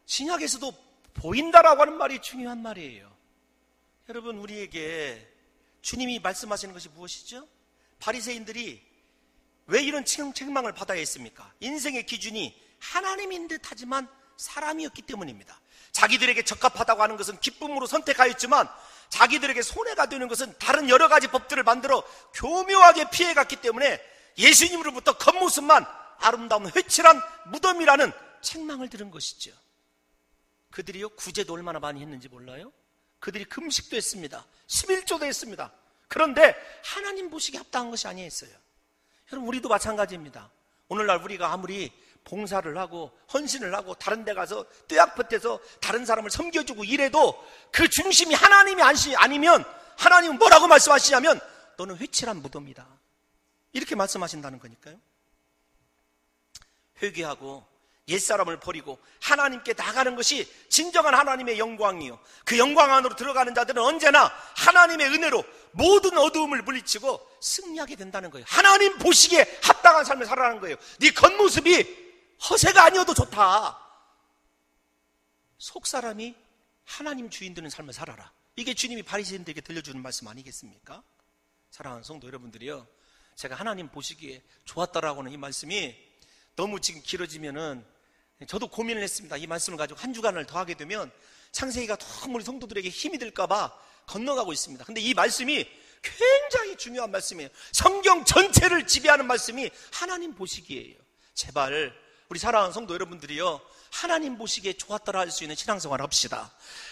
Speaker 3: 신약에서도 보인다라고 하는 말이 중요한 말이에요. 여러분 우리에게 주님이 말씀하시는 것이 무엇이죠? 바리새인들이 왜 이런 책망을 받아야 했습니까? 인생의 기준이 하나님인 듯 하지만 사람이었기 때문입니다. 자기들에게 적합하다고 하는 것은 기쁨으로 선택하였지만 자기들에게 손해가 되는 것은 다른 여러 가지 법들을 만들어 교묘하게 피해갔기 때문에 예수님으로부터 겉모습만 아름다운 회칠한 무덤이라는 책망을 들은 것이죠. 그들이요 구제도 얼마나 많이 했는지 몰라요? 그들이 금식도 했습니다. 11조도 했습니다. 그런데 하나님 보시기에 합당한 것이 아니었어요. 여러분 우리도 마찬가지입니다. 오늘날 우리가 아무리 봉사를 하고 헌신을 하고 다른 데 가서 떼약볕에서 다른 사람을 섬겨주고 이래도 그 중심이 하나님이 아니면 하나님은 뭐라고 말씀하시냐면 너는 회칠한 무덤이다. 이렇게 말씀하신다는 거니까요. 회개하고 옛사람을 버리고 하나님께 나가는 것이 진정한 하나님의 영광이요. 그 영광 안으로 들어가는 자들은 언제나 하나님의 은혜로 모든 어두움을 물리치고 승리하게 된다는 거예요. 하나님 보시기에 합당한 삶을 살아가는 거예요. 네 겉모습이 허세가 아니어도 좋다. 속 사람이 하나님 주인 되는 삶을 살아라. 이게 주님이 바리새인들에게 들려주는 말씀 아니겠습니까? 사랑하는 성도 여러분들이요. 제가 하나님 보시기에 좋았다라고 하는 이 말씀이 너무 지금 길어지면은 저도 고민을 했습니다. 이 말씀을 가지고 한 주간을 더 하게 되면 창세기가 너무 우리 성도들에게 힘이 들까봐 건너가고 있습니다. 근데 이 말씀이 굉장히 중요한 말씀이에요. 성경 전체를 지배하는 말씀이 하나님 보시기에요. 제발 우리 사랑하는 성도 여러분들이요. 하나님 보시기에 좋았더라 할 수 있는 신앙생활 합시다.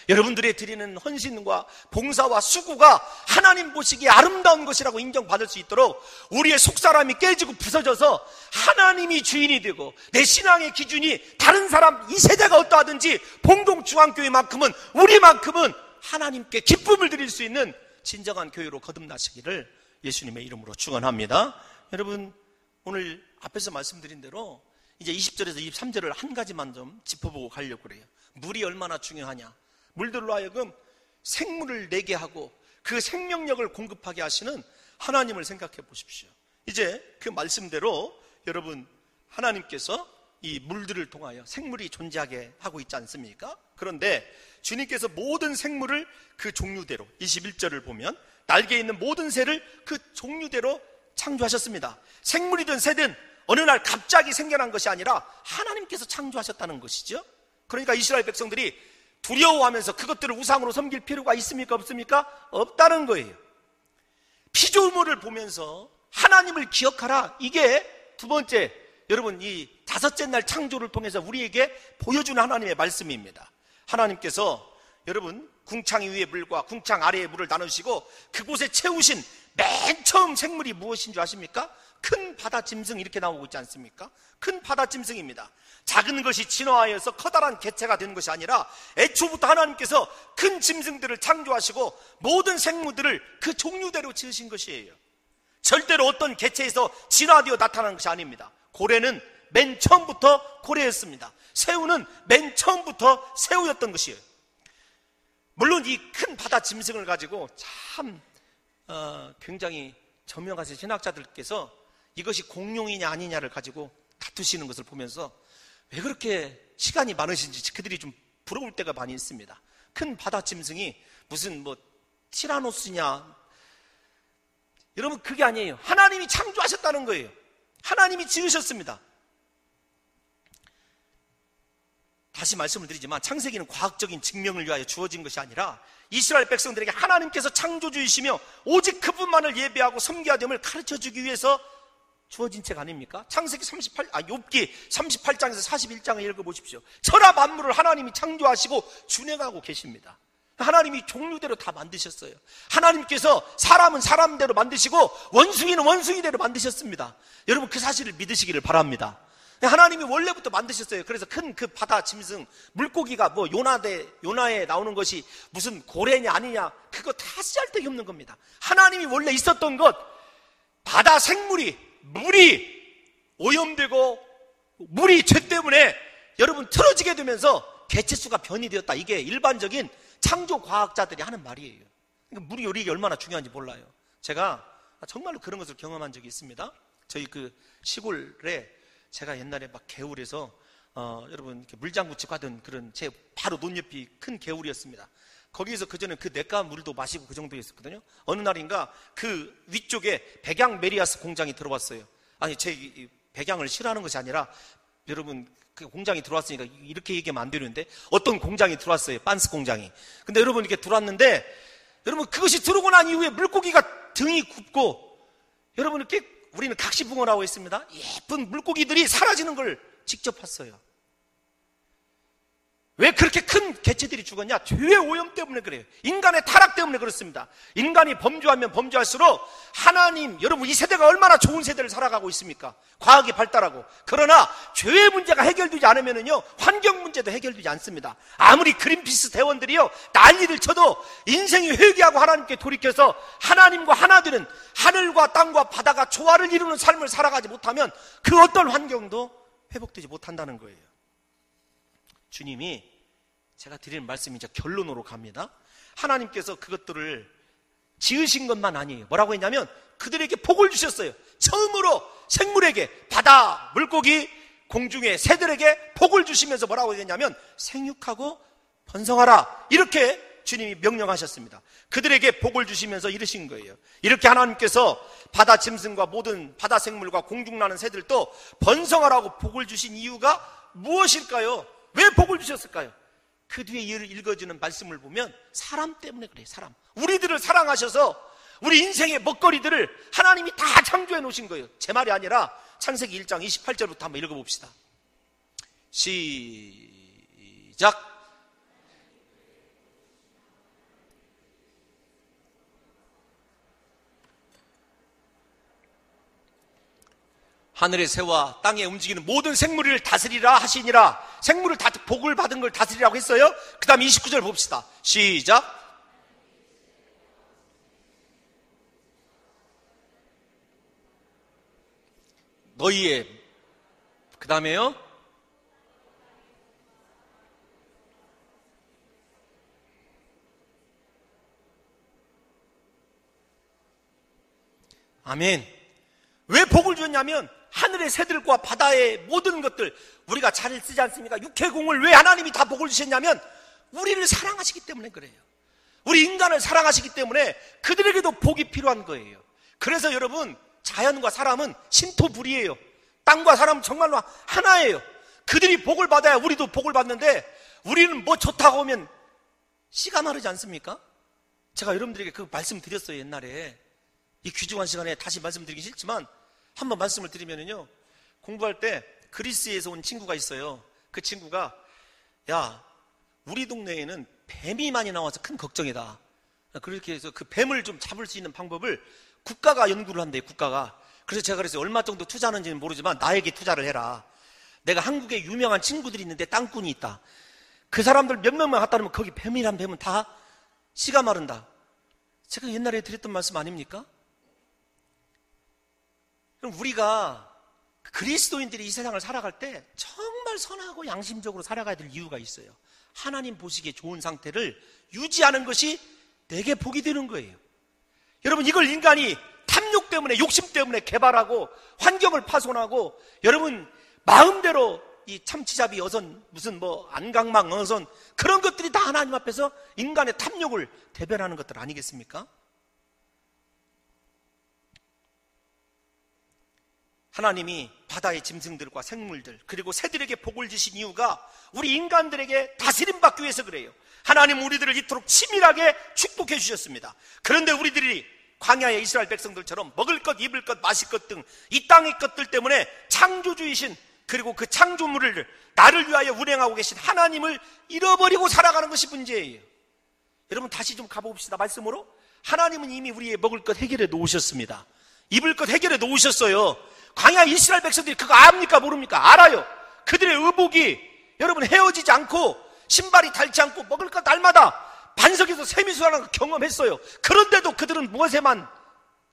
Speaker 3: 여러분들이 드리는 헌신과 봉사와 수고가 하나님 보시기에 아름다운 것이라고 인정받을 수 있도록 우리의 속사람이 깨지고 부서져서 하나님이 주인이 되고 내 신앙의 기준이 다른 사람 이 세대가 어떠하든지 봉동중앙교회만큼은 우리만큼은 하나님께 기쁨을 드릴 수 있는 진정한 교회로 거듭나시기를 예수님의 이름으로 축원합니다. 여러분 오늘 앞에서 말씀드린 대로 이제 20절에서 23절을 한 가지만 좀 짚어보고 가려고 그래요. 물이 얼마나 중요하냐. 물들로 하여금 생물을 내게 하고 그 생명력을 공급하게 하시는 하나님을 생각해 보십시오. 이제 그 말씀대로 여러분 하나님께서 이 물들을 통하여 생물이 존재하게 하고 있지 않습니까? 그런데 주님께서 모든 생물을 그 종류대로 21절을 보면 날개 있는 모든 새를 그 종류대로 창조하셨습니다. 생물이든 새든 어느 날 갑자기 생겨난 것이 아니라 하나님께서 창조하셨다는 것이죠. 그러니까 이스라엘 백성들이 두려워하면서 그것들을 우상으로 섬길 필요가 있습니까? 없습니까? 없다는 거예요. 피조물을 보면서 하나님을 기억하라. 이게 두 번째, 여러분, 이 다섯째 날 창조를 통해서 우리에게 보여주는 하나님의 말씀입니다. 하나님께서 여러분, 궁창 위의 물과 궁창 아래의 물을 나누시고 그곳에 채우신 맨 처음 생물이 무엇인 줄 아십니까? 큰 바다 짐승 이렇게 나오고 있지 않습니까? 큰 바다 짐승입니다. 작은 것이 진화하여서 커다란 개체가 되는 것이 아니라 애초부터 하나님께서 큰 짐승들을 창조하시고 모든 생물들을 그 종류대로 지으신 것이에요. 절대로 어떤 개체에서 진화되어 나타나는 것이 아닙니다. 고래는 맨 처음부터 고래였습니다. 새우는 맨 처음부터 새우였던 것이에요. 물론 이 큰 바다 짐승을 가지고 참 어, 굉장히 저명하신 신학자들께서 이것이 공룡이냐 아니냐를 가지고 다투시는 것을 보면서 왜 그렇게 시간이 많으신지 그들이 좀 부러울 때가 많이 있습니다. 큰 바다 짐승이 무슨 뭐 티라노스냐 여러분 그게 아니에요. 하나님이 창조하셨다는 거예요. 하나님이 지으셨습니다. 다시 말씀을 드리지만 창세기는 과학적인 증명을 위하여 주어진 것이 아니라 이스라엘 백성들에게 하나님께서 창조주이시며 오직 그분만을 예배하고 섬겨야 됨을 가르쳐 주기 위해서 주어진 책 아닙니까? 창세기 38, 아, 욥기 38장에서 41장을 읽어보십시오. 천하 만물을 하나님이 창조하시고 준행하고 계십니다. 하나님이 종류대로 다 만드셨어요. 하나님께서 사람은 사람대로 만드시고 원숭이는 원숭이대로 만드셨습니다. 여러분 그 사실을 믿으시기를 바랍니다. 하나님이 원래부터 만드셨어요. 그래서 큰 그 바다 짐승, 물고기가 뭐 요나대, 요나에 나오는 것이 무슨 고래냐 아니냐, 그거 다 쓰잘데기 없는 겁니다. 하나님이 원래 있었던 것, 바다 생물이, 물이 오염되고, 물이 죄 때문에 여러분 틀어지게 되면서 개체수가 변이 되었다. 이게 일반적인 창조 과학자들이 하는 말이에요. 그러니까 물이 요리가 얼마나 중요한지 몰라요. 제가 정말로 그런 것을 경험한 적이 있습니다. 저희 그 시골에 제가 옛날에 막 개울에서 어, 여러분 물장구 치고 하던 그런 제 바로 논 옆이 큰 개울이었습니다. 거기에서 그전에 그 내과 물도 마시고 그 정도였었거든요. 어느 날인가 그 위쪽에 백양 메리아스 공장이 들어왔어요. 아니 제 백양을 싫어하는 것이 아니라 여러분 그 공장이 들어왔으니까 이렇게 얘기하면 안 되는데 어떤 공장이 들어왔어요. 빤스 공장이. 근데 여러분 이렇게 들어왔는데 여러분 그것이 들어오고 난 이후에 물고기가 등이 굽고 여러분 이렇게 우리는 각시붕어라고 했습니다. 예쁜 물고기들이 사라지는 걸 직접 봤어요. 왜 그렇게 큰 개체들이 죽었냐? 죄의 오염 때문에 그래요. 인간의 타락 때문에 그렇습니다. 인간이 범죄하면 범죄할수록 하나님, 여러분 이 세대가 얼마나 좋은 세대를 살아가고 있습니까? 과학이 발달하고. 그러나 죄의 문제가 해결되지 않으면요 환경 문제도 해결되지 않습니다. 아무리 그린피스 대원들이요 난리를 쳐도 인생이 회개하고 하나님께 돌이켜서 하나님과 하나 되는 하늘과 땅과 바다가 조화를 이루는 삶을 살아가지 못하면 그 어떤 환경도 회복되지 못한다는 거예요. 주님이 제가 드리는 말씀이 이제 결론으로 갑니다. 하나님께서 그것들을 지으신 것만 아니에요. 뭐라고 했냐면 그들에게 복을 주셨어요. 처음으로 생물에게 바다, 물고기, 공중의 새들에게 복을 주시면서 뭐라고 했냐면 생육하고 번성하라. 이렇게 주님이 명령하셨습니다. 그들에게 복을 주시면서 이르신 거예요. 이렇게 하나님께서 바다 짐승과 모든 바다 생물과 공중 나는 새들도 번성하라고 복을 주신 이유가 무엇일까요? 왜 복을 주셨을까요? 그 뒤에 읽어지는 말씀을 보면 사람 때문에 그래요, 사람. 우리들을 사랑하셔서 우리 인생의 먹거리들을 하나님이 다 창조해 놓으신 거예요. 제 말이 아니라 창세기 1장 28절부터 한번 읽어봅시다. 시작. 하늘의 새와 땅에 움직이는 모든 생물을 다스리라 하시니라. 생물을 다 복을 받은 걸 다스리라고 했어요. 그 다음 29절 봅시다. 시작. 너희의 그 다음에요. 아멘. 왜 복을 줬냐면 하늘의 새들과 바다의 모든 것들 우리가 잘 쓰지 않습니까? 육해공을 왜 하나님이 다 복을 주셨냐면 우리를 사랑하시기 때문에 그래요. 우리 인간을 사랑하시기 때문에 그들에게도 복이 필요한 거예요. 그래서 여러분 자연과 사람은 신토불이에요. 땅과 사람은 정말로 하나예요. 그들이 복을 받아야 우리도 복을 받는데 우리는 뭐 좋다고 하면 씨가 마르지 않습니까? 제가 여러분들에게 그 말씀 드렸어요 옛날에 이 귀중한 시간에 다시 말씀드리기 싫지만 한번 말씀을 드리면요. 공부할 때 그리스에서 온 친구가 있어요. 그 친구가 야, 우리 동네에는 뱀이 많이 나와서 큰 걱정이다. 그렇게 해서 그 뱀을 좀 잡을 수 있는 방법을 국가가 연구를 한대, 국가가. 그래서 제가 그래서 얼마 정도 투자하는지는 모르지만 나에게 투자를 해라. 내가 한국에 유명한 친구들이 있는데 땅꾼이 있다. 그 사람들 몇 명만 갖다 놓으면 거기 뱀이란 뱀은 다 씨가 마른다. 제가 옛날에 드렸던 말씀 아닙니까? 그럼 우리가 그리스도인들이 이 세상을 살아갈 때 정말 선하고 양심적으로 살아가야 될 이유가 있어요. 하나님 보시기에 좋은 상태를 유지하는 것이 내게 복이 되는 거예요. 여러분 이걸 인간이 탐욕 때문에 욕심 때문에 개발하고 환경을 파손하고 여러분 마음대로 이 참치잡이 어선 무슨 뭐 안강망 어선 그런 것들이 다 하나님 앞에서 인간의 탐욕을 대변하는 것들 아니겠습니까? 하나님이 바다의 짐승들과 생물들 그리고 새들에게 복을 주신 이유가 우리 인간들에게 다스림 받기 위해서 그래요. 하나님 우리들을 이토록 치밀하게 축복해 주셨습니다. 그런데 우리들이 광야의 이스라엘 백성들처럼 먹을 것, 입을 것, 마실 것 등 이 땅의 것들 때문에 창조주이신 그리고 그 창조물을 나를 위하여 운행하고 계신 하나님을 잃어버리고 살아가는 것이 문제예요. 여러분 다시 좀 가봅시다. 말씀으로 하나님은 이미 우리의 먹을 것 해결해 놓으셨습니다. 입을 것 해결해 놓으셨어요. 광야 이스라엘 백성들이 그거 압니까 모릅니까? 알아요. 그들의 의복이 여러분 헤어지지 않고 신발이 닳지 않고 먹을 것 날마다 반석에서 수하는 걸 경험했어요. 그런데도 그들은 무엇에만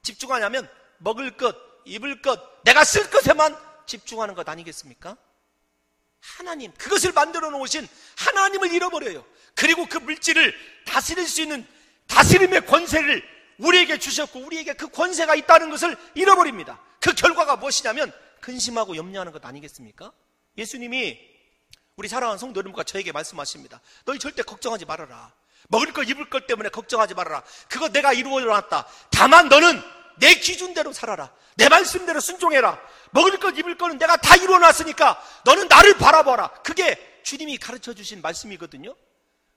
Speaker 3: 집중하냐면 먹을 것, 입을 것, 내가 쓸 것에만 집중하는 것 아니겠습니까? 하나님, 그것을 만들어 놓으신 하나님을 잃어버려요. 그리고 그 물질을 다스릴 수 있는 다스림의 권세를 우리에게 주셨고 우리에게 그 권세가 있다는 것을 잃어버립니다. 그 결과가 무엇이냐면 근심하고 염려하는 것 아니겠습니까? 예수님이 우리 사랑하는 성도 여러분과 저에게 말씀하십니다. 너희 절대 걱정하지 말아라. 먹을 것 입을 것 때문에 걱정하지 말아라. 그거 내가 이루어 놨다. 다만 너는 내 기준대로 살아라. 내 말씀대로 순종해라. 먹을 것 입을 것은 내가 다 이루어 놨으니까 너는 나를 바라봐라. 그게 주님이 가르쳐 주신 말씀이거든요.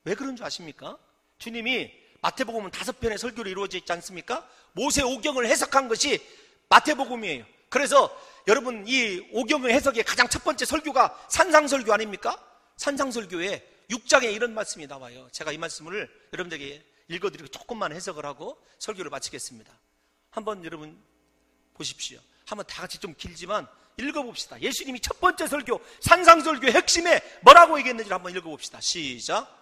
Speaker 3: 왜 그런 줄 아십니까? 주님이 마태복음은 다섯 편의 설교로 이루어져 있지 않습니까? 모세 오경을 해석한 것이 마태복음이에요. 그래서 여러분 이 오경의 해석의 가장 첫 번째 설교가 산상설교 아닙니까? 산상설교에 6장에 이런 말씀이 나와요. 제가 이 말씀을 여러분들에게 읽어드리고 조금만 해석을 하고 설교를 마치겠습니다. 한번 여러분 보십시오. 한번 다 같이 좀 길지만 읽어봅시다. 예수님이 첫 번째 설교, 산상설교 핵심에 뭐라고 얘기했는지 한번 읽어봅시다. 시작.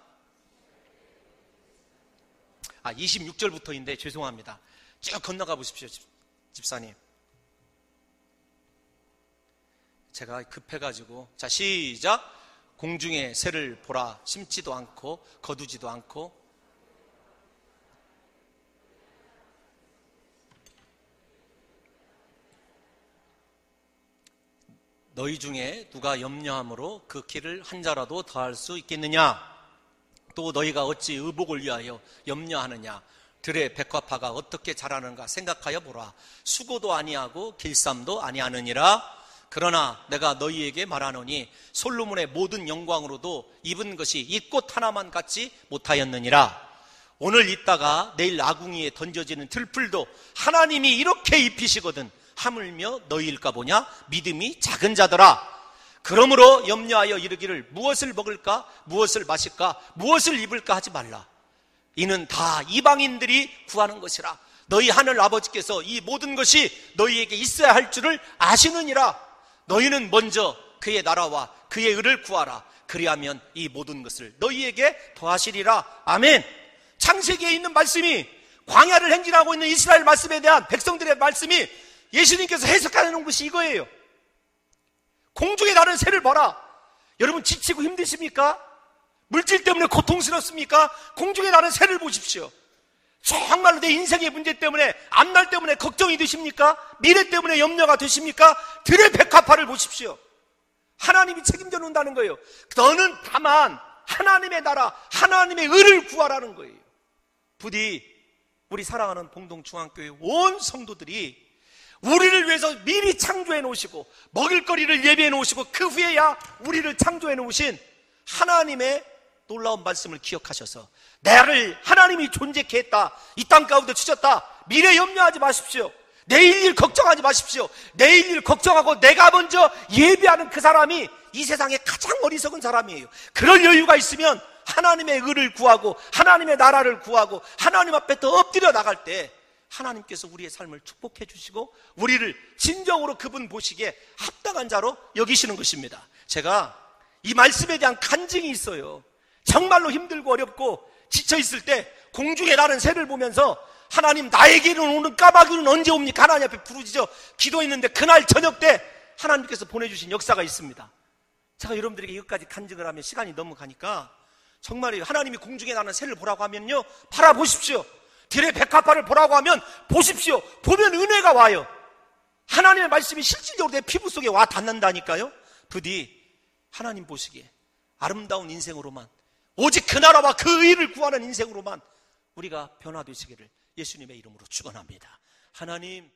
Speaker 3: 아, 26절부터인데 죄송합니다. 쭉 건너가 보십시오, 집사님. 제가 급해가지고. 자, 시작. 공중에 새를 보라 심지도 않고 거두지도 않고 너희 중에 누가 염려함으로 그 키를 한 자라도 더할 수 있겠느냐? 또 너희가 어찌 의복을 위하여 염려하느냐? 들의 백화파가 어떻게 자라는가 생각하여 보라. 수고도 아니하고 길쌈도 아니하느니라. 그러나 내가 너희에게 말하노니 솔로몬의 모든 영광으로도 입은 것이 이 꽃 하나만 같지 못하였느니라. 오늘 있다가 내일 아궁이에 던져지는 들풀도 하나님이 이렇게 입히시거든 하물며 너희일까 보냐 믿음이 작은 자더라. 그러므로 염려하여 이르기를 무엇을 먹을까 무엇을 마실까 무엇을 입을까 하지 말라. 이는 다 이방인들이 구하는 것이라. 너희 하늘 아버지께서 이 모든 것이 너희에게 있어야 할 줄을 아시느니라. 너희는 먼저 그의 나라와 그의 의를 구하라. 그리하면 이 모든 것을 너희에게 더하시리라. 아멘. 창세기에 있는 말씀이 광야를 행진하고 있는 이스라엘 말씀에 대한 백성들의 말씀이 예수님께서 해석하는 것이 이거예요. 공중에 나는 새를 봐라. 여러분 지치고 힘드십니까? 물질 때문에 고통스럽습니까? 공중에 나는 새를 보십시오. 정말로 내 인생의 문제 때문에 앞날 때문에 걱정이 되십니까? 미래 때문에 염려가 되십니까? 들의 백화파를 보십시오. 하나님이 책임져 놓는다는 거예요. 너는 다만 하나님의 나라, 하나님의 의를 구하라는 거예요. 부디 우리 사랑하는 봉동중앙교회 온 성도들이 우리를 위해서 미리 창조해 놓으시고 먹을거리를 예비해 놓으시고 그 후에야 우리를 창조해 놓으신 하나님의 놀라운 말씀을 기억하셔서 나를 하나님이 존재케 했다. 이 땅 가운데 주셨다. 미래 염려하지 마십시오. 내일 일 걱정하지 마십시오. 내일 일 걱정하고 내가 먼저 예비하는 그 사람이 이 세상에 가장 어리석은 사람이에요. 그럴 여유가 있으면 하나님의 의를 구하고 하나님의 나라를 구하고 하나님 앞에 더 엎드려 나갈 때 하나님께서 우리의 삶을 축복해 주시고 우리를 진정으로 그분 보시기에 합당한 자로 여기시는 것입니다. 제가 이 말씀에 대한 간증이 있어요. 정말로 힘들고 어렵고 지쳐 있을 때 공중에 나는 새를 보면서 하나님 나에게는 오는 까마귀는 언제 옵니까? 하나님 앞에 부르짖어 기도했는데 그날 저녁 때
Speaker 1: 하나님께서 보내주신 역사가 있습니다. 제가 여러분들에게 이것까지 간증을 하면 시간이 너무 가니까 정말이에요. 하나님이 공중에 나는 새를 보라고 하면요. 바라보십시오. 들의 백합화를 보라고 하면 보십시오. 보면 은혜가 와요. 하나님의 말씀이 실질적으로 내 피부 속에 와 닿는다니까요. 부디 하나님 보시기에 아름다운 인생으로만 오직 그 나라와 그 의를 구하는 인생으로만 우리가 변화되시기를 예수님의 이름으로 축원합니다. 하나님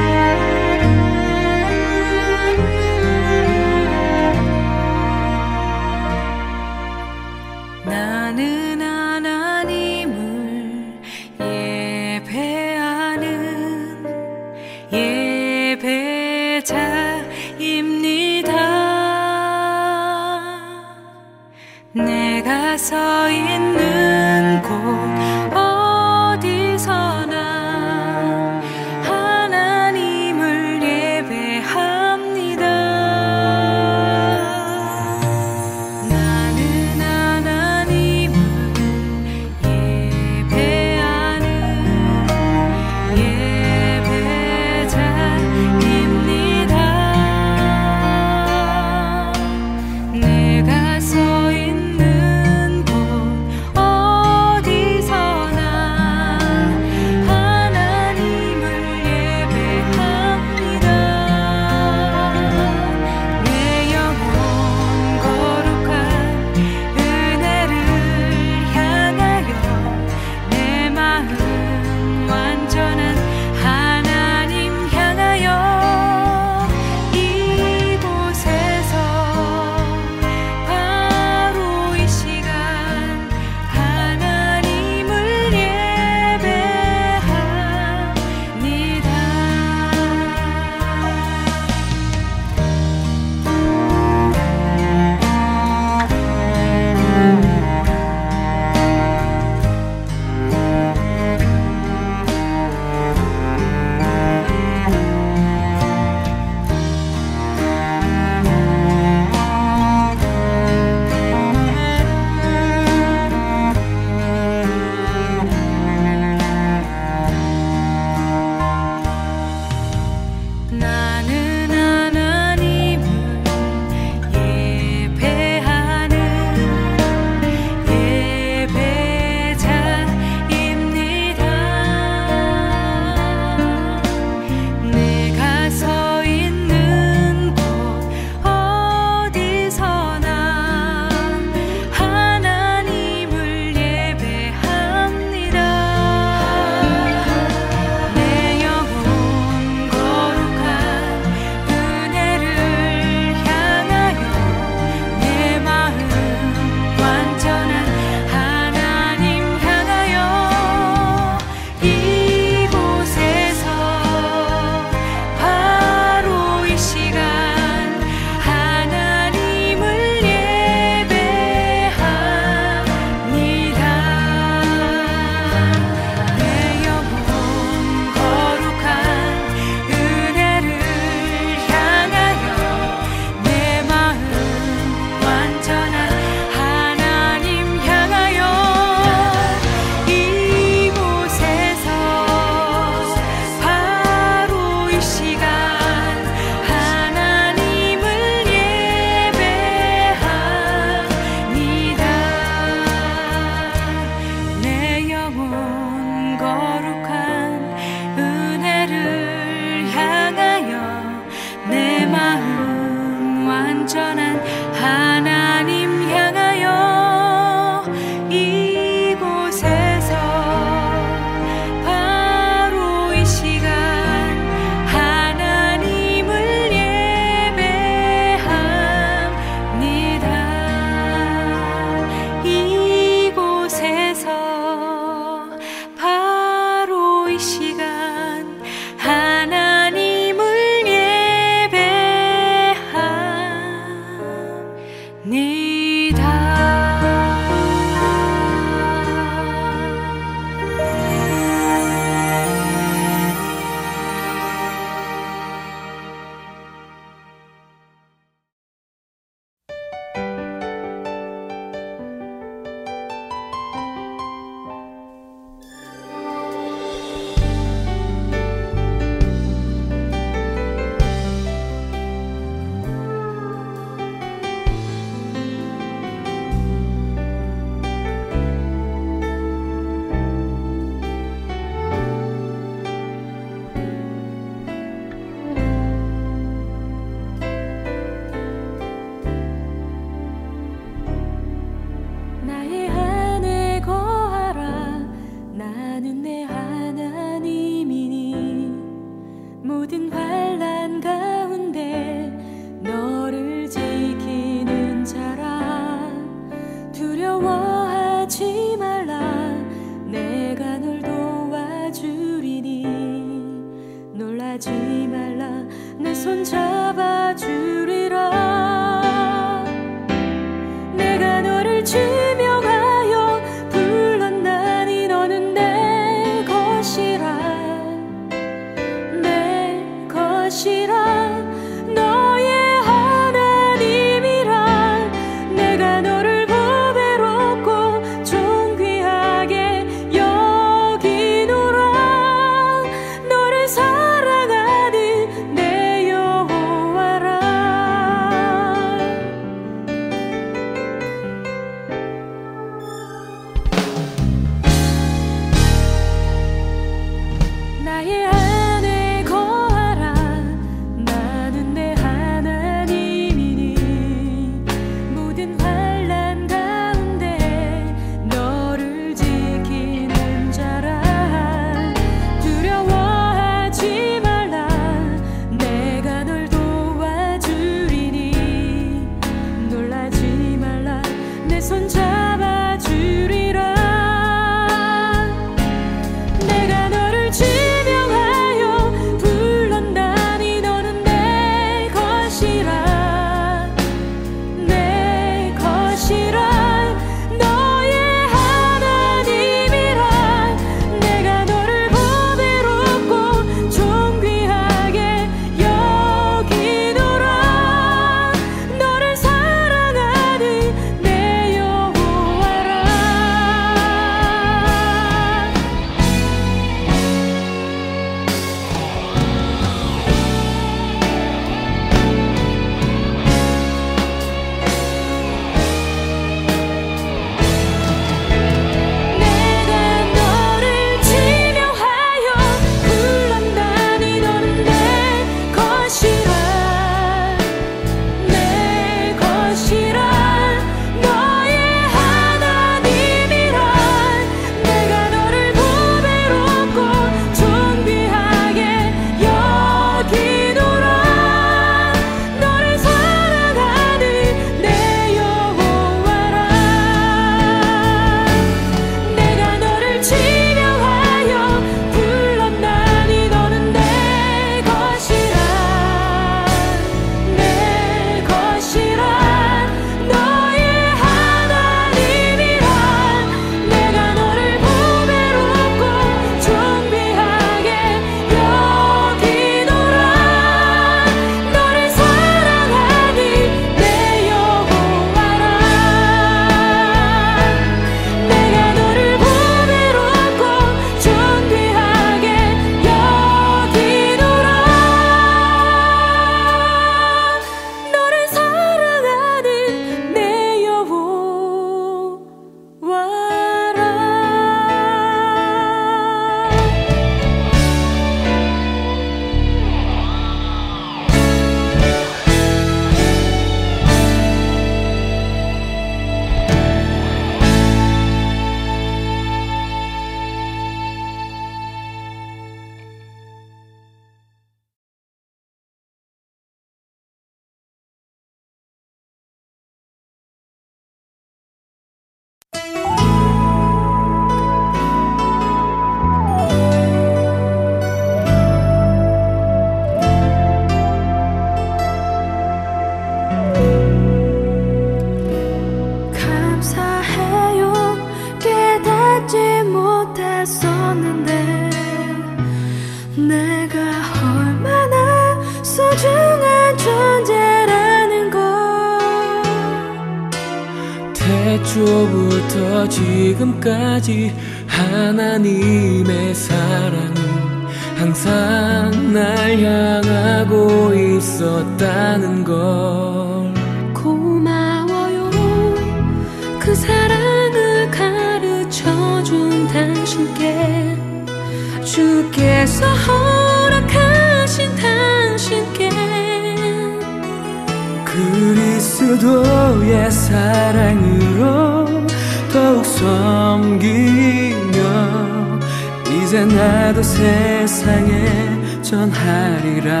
Speaker 1: 나도
Speaker 4: 세상에 전하리라.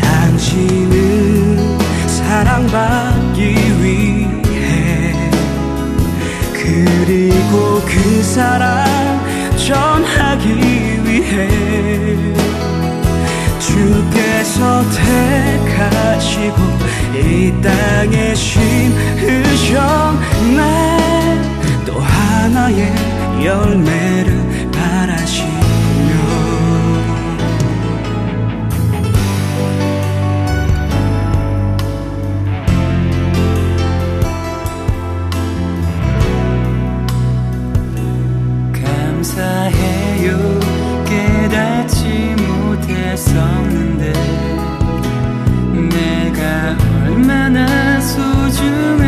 Speaker 4: 당신은 사랑받기 위해 그리고 그 사랑 전하기 위해 주께서 택하시고 이 땅에 심으셨 날또 하나의 열매를 바라시며. 감사해요. 깨닫지 못했었는데 내가 얼마나 소중한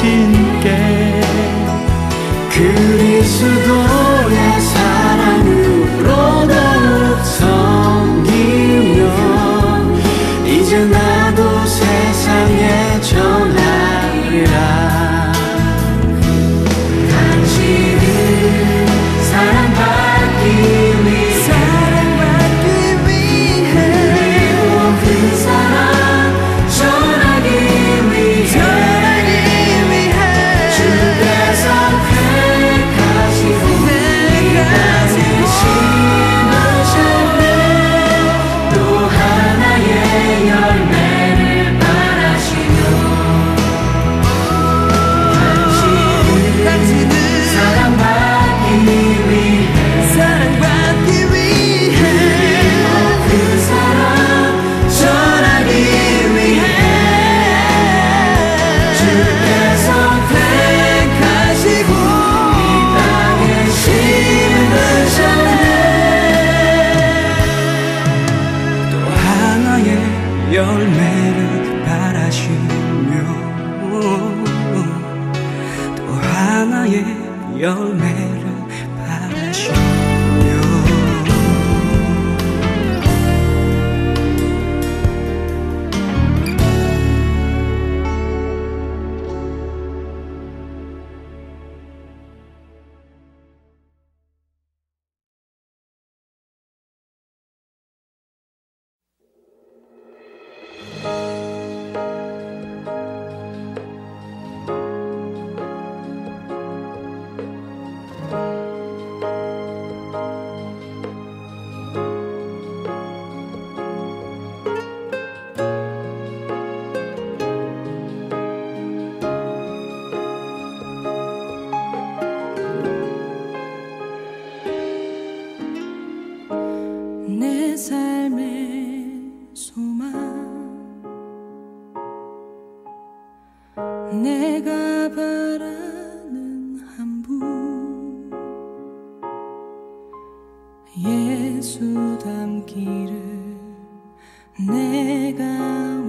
Speaker 4: 신께 그리스도
Speaker 1: 예수 담기를 내가